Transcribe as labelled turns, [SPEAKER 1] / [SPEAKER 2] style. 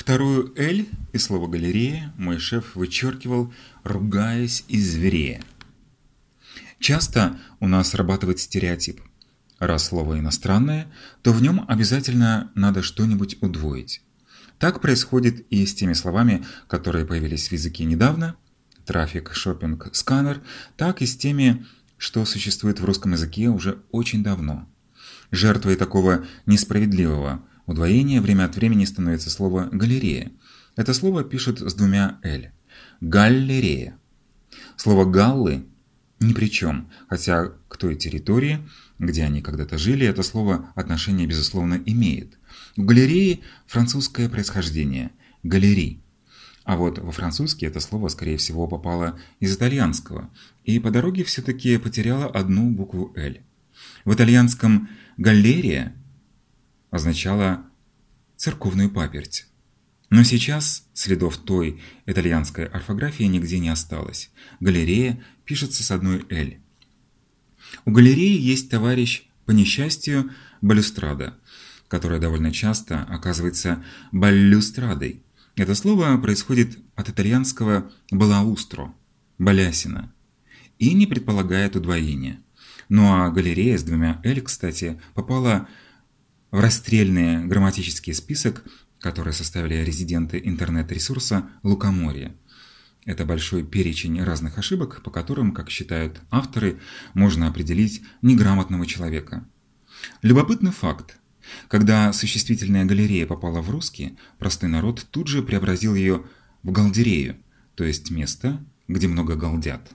[SPEAKER 1] Вторую «л» из слова «галерея» мой шеф вычеркивал, ругаясь и зверея. Часто у нас срабатывает стереотип. Раз слово иностранное, то в нем обязательно надо что-нибудь удвоить. Так происходит и с теми словами, которые появились в языке недавно – трафик, шопинг, сканер, так и с теми, что существует в русском языке уже очень давно. Жертвой такого несправедливого удвоения время от времени становится слово «галерея». Это слово пишут с двумя «л». Галлерея. Слово «галлы» ни при чем, хотя к той территории, где они когда-то жили, это слово отношение, безусловно, имеет. У галереи французское происхождение – галерей. А вот во французский это слово, скорее всего, попало из итальянского, и по дороге все-таки потеряло одну букву «л». В итальянском «галерия» означало «церковную паперть». Но сейчас следов той итальянской орфографии нигде не осталось. Галерея пишется с одной «л». У галереи есть товарищ по несчастью балюстрада, которая довольно часто оказывается балюстрадой. Это слово происходит от итальянского «балаустро» – «балясина» и не предполагает удвоения. Ну а галерея с двумя «л», кстати, попала в расстрельный грамматический список которые составили резиденты интернет-ресурса Лукоморье. Это большой перечень разных ошибок, по которым, как считают авторы, можно определить неграмотного человека. Любопытный факт. Когда существительная галерея попала в русский, простой народ тут же преобразил ее в галдерею, то есть место, где много галдят.